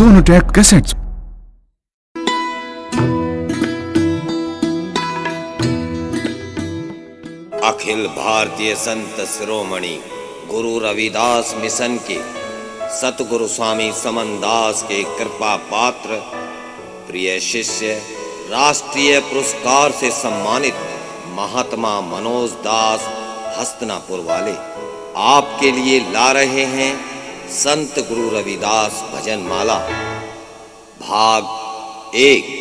Sonotech cassettes. Akhil Bharatiya Sant Shiromani Guru Ravidas mission के सतगुरु स्वामी समनदास के कृपा पात्र, प्रिय शिष्य, राष्ट्रीय पुरस्कार से सम्मानित महात्मा मनोज दास हस्तनापुर वाले आपके लिए ला रहे हैं संत गुरु रविदास भजन माला भाग एक।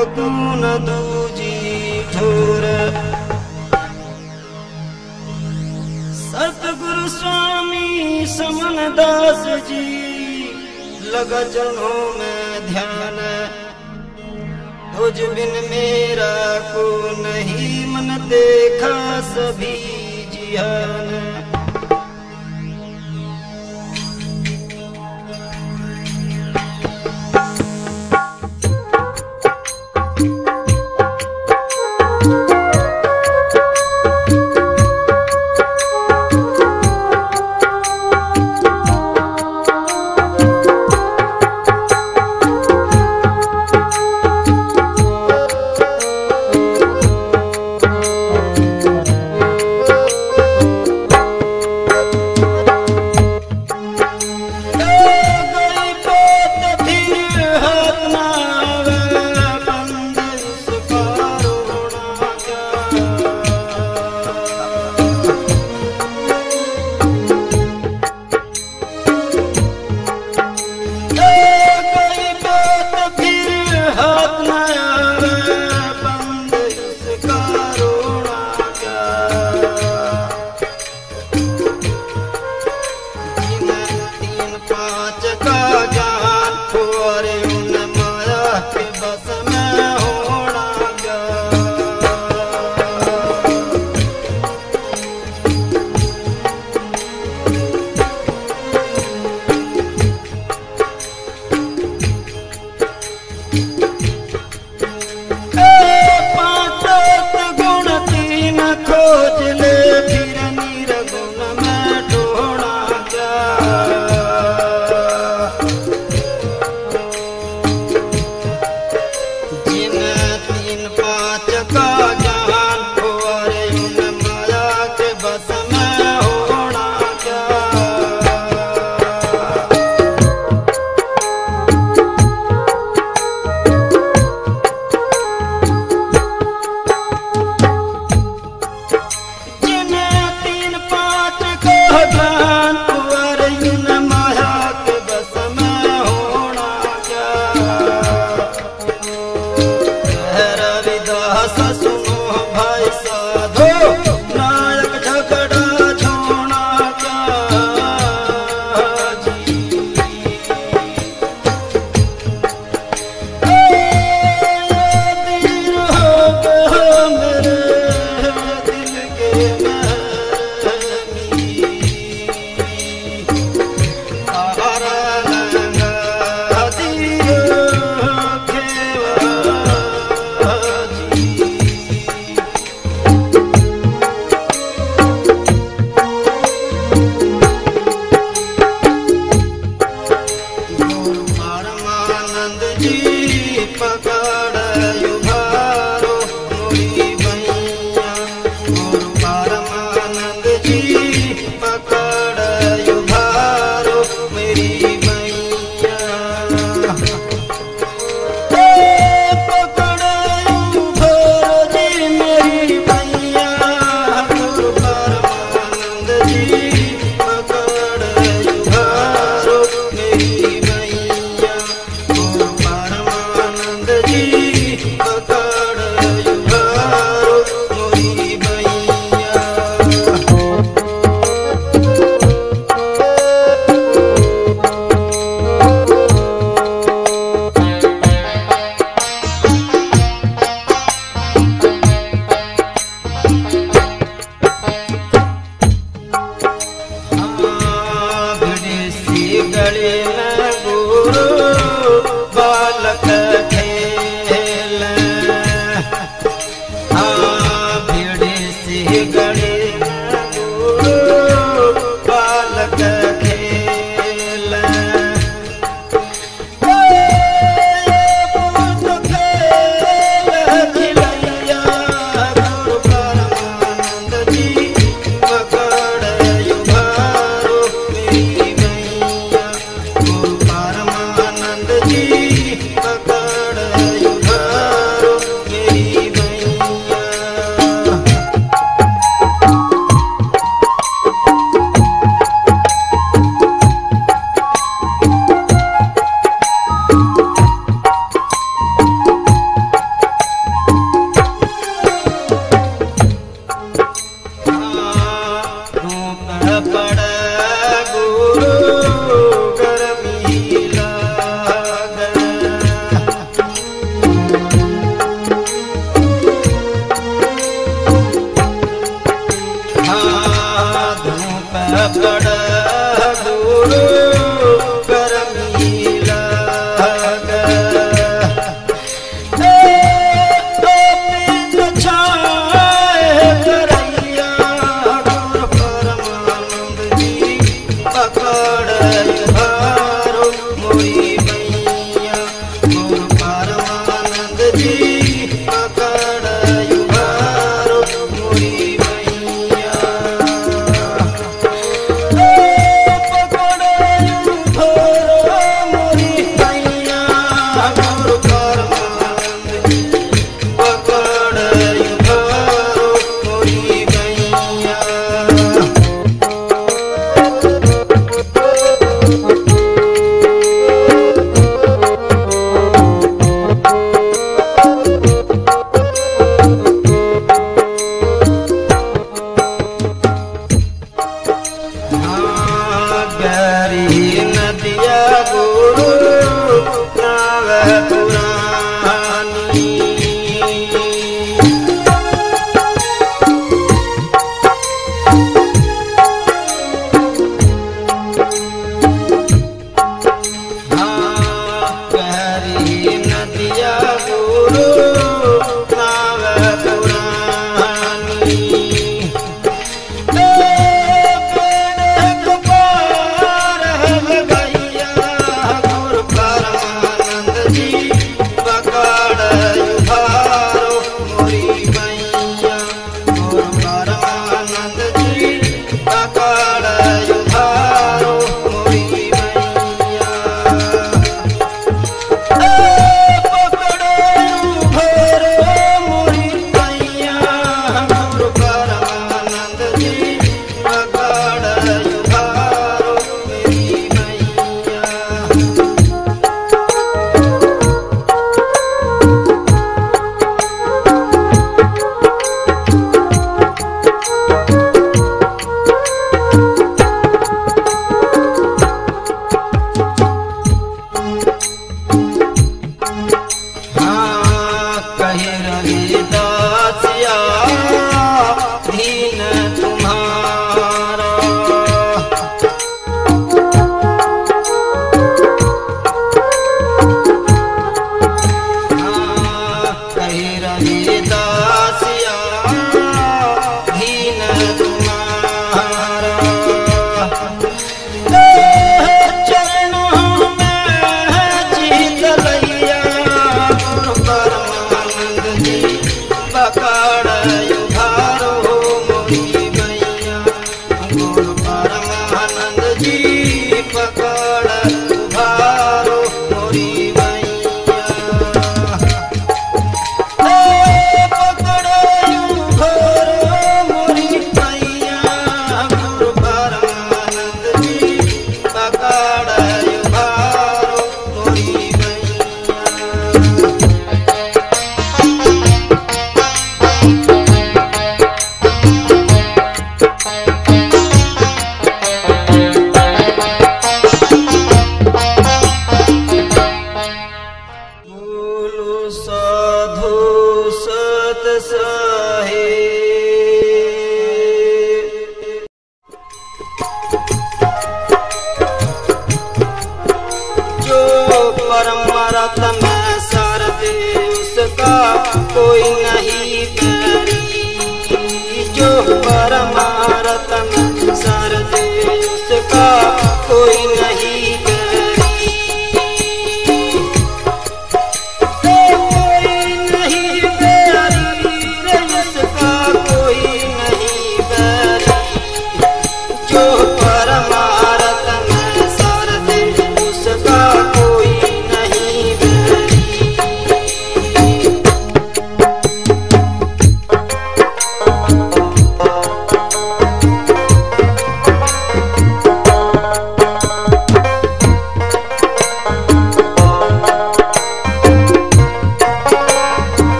तकून दूजी ठोर। सतगुरु स्वामी समन दास जी, लगा चरणों में ध्यान। तुझ बिन मेरा को नहीं मन देखा सभी जियान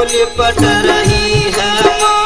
डोली पट रही है।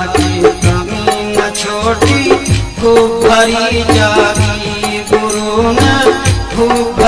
बाटी कमी न छोटी खूब भरी गुरु न खूब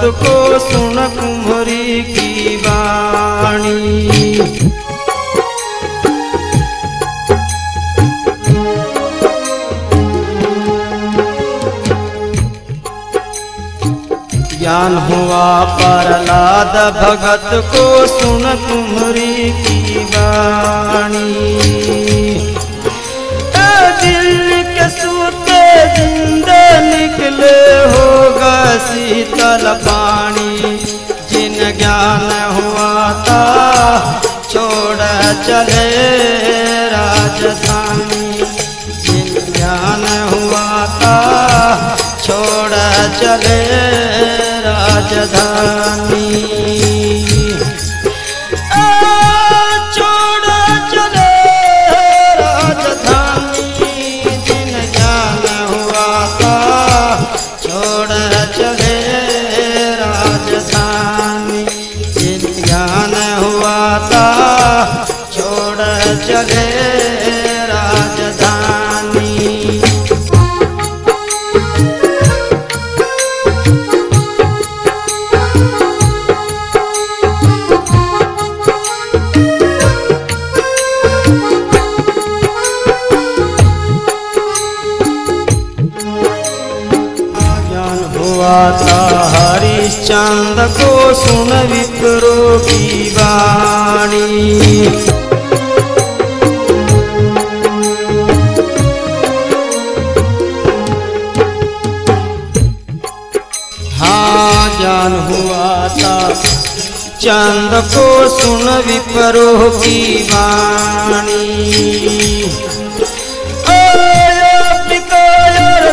भगत को सुन कुम्हरी की वाणी। ज्ञान हुआ प्रहलाद भगत को सुन तुम्हारी की वाणी। दिल के सूते जिंदे निकले होगा शीतल पानी जिन ज्ञान हुआ था, छोड़ चले राजधानी जिन ज्ञान हुआ था, छोड़ चले राजधानी। सुन विप्रो की वाणी ज्ञान हुआ था चंद को सुन विप्रो की वाणी पिकायर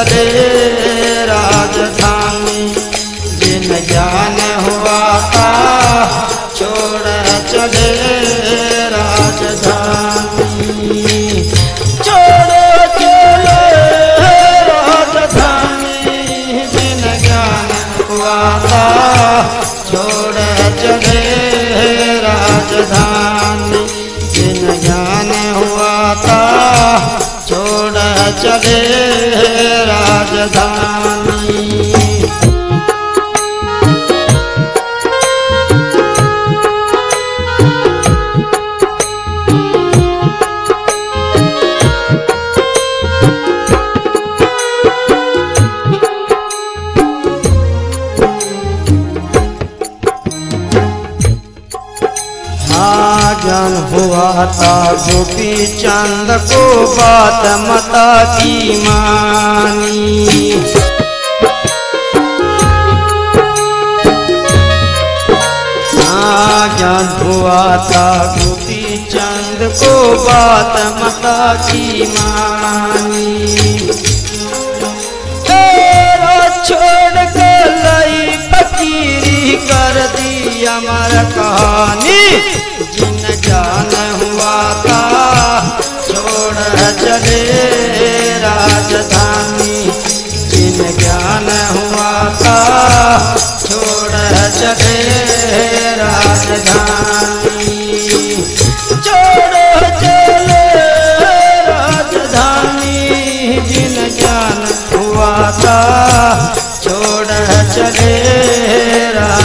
चले राजधानी जिन ज्ञान हुआ था, छोड़ चले राजधानी। चले राजधानी ज्ञान छोड़ चले राजधानी। ज्ञान छोड़ चले राजधानी था गोपी चंद को बात मता की मानी। हुआ था गोपी चंद को बात मता की मानी। छोड़ के लई फकीरी कर दी। अमर कहानी, जिन ज्ञान हुआ था, छोड़ चले राजधानी। जिन ज्ञान हुआ था, छोड़ चले राजधानी।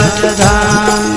राजधानी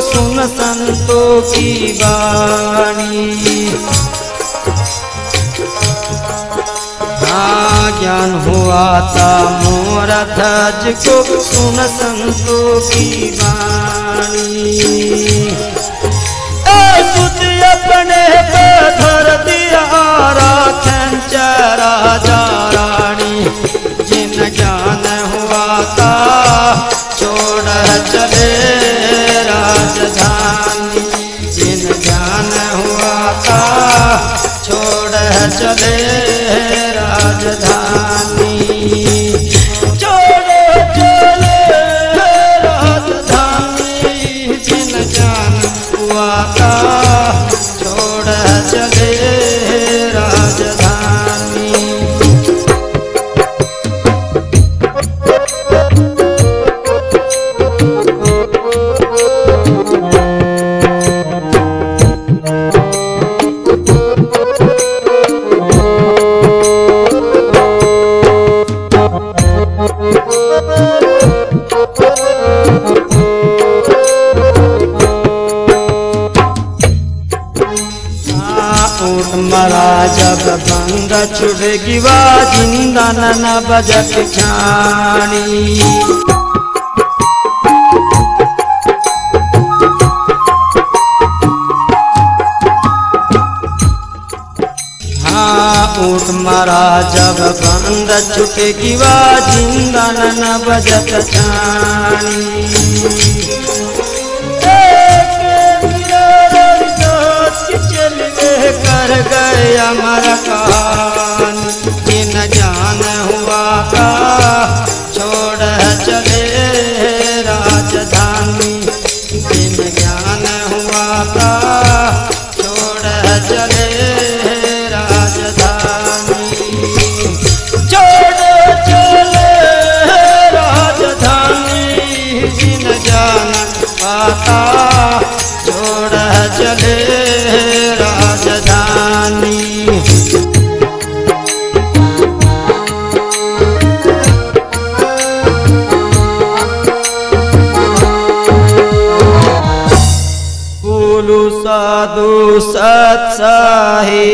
सुन संतों की वाणी। हाँ ज्ञान हुआ था मोर ध्वज को सुन संतों की वाणी। अपने पे धर दिया राजा रानी चले राजधानी। जिन जान हुआ था, छोड़ चले राजधानी। छोड़ चले राजधानी, जिन जान हुआ था ज़िंदा छुड़ेगी वा ज़िंदा नाना बजत छानी हाँ, ऊट मारा जब बंद छुटेगी वा ज़िंदा न बजत कर गए, हमारा का सत्साहे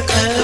cut.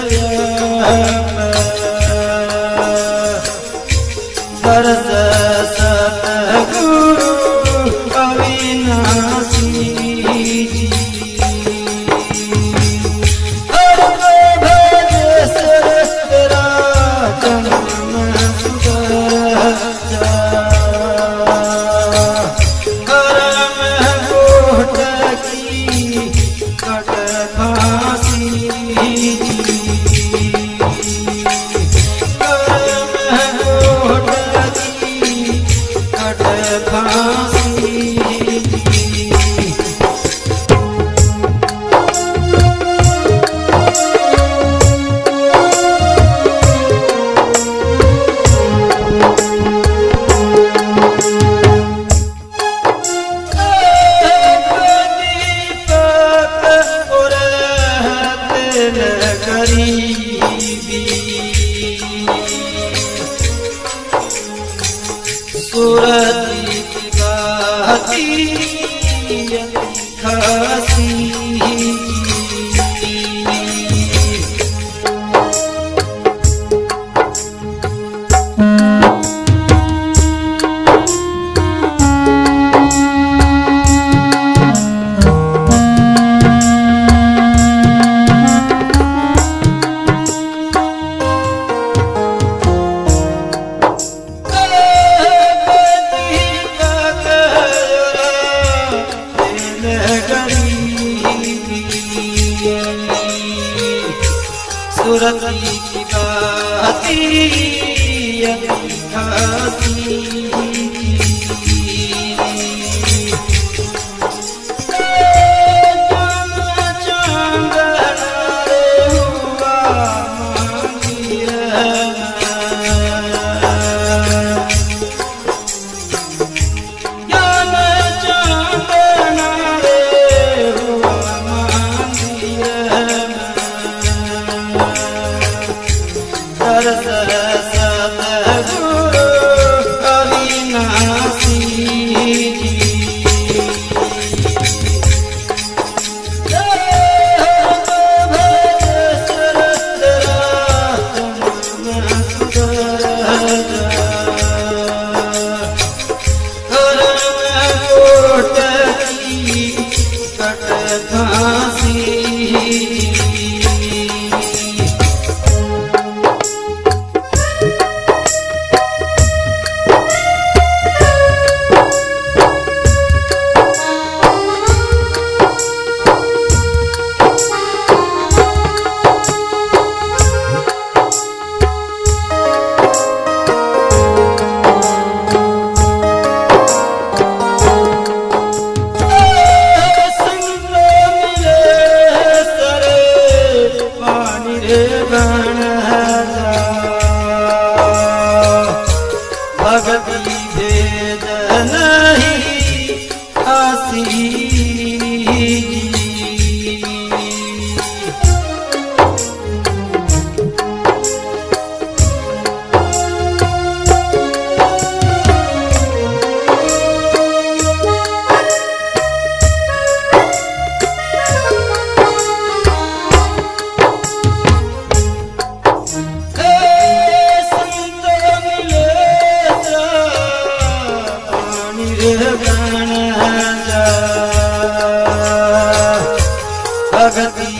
भगति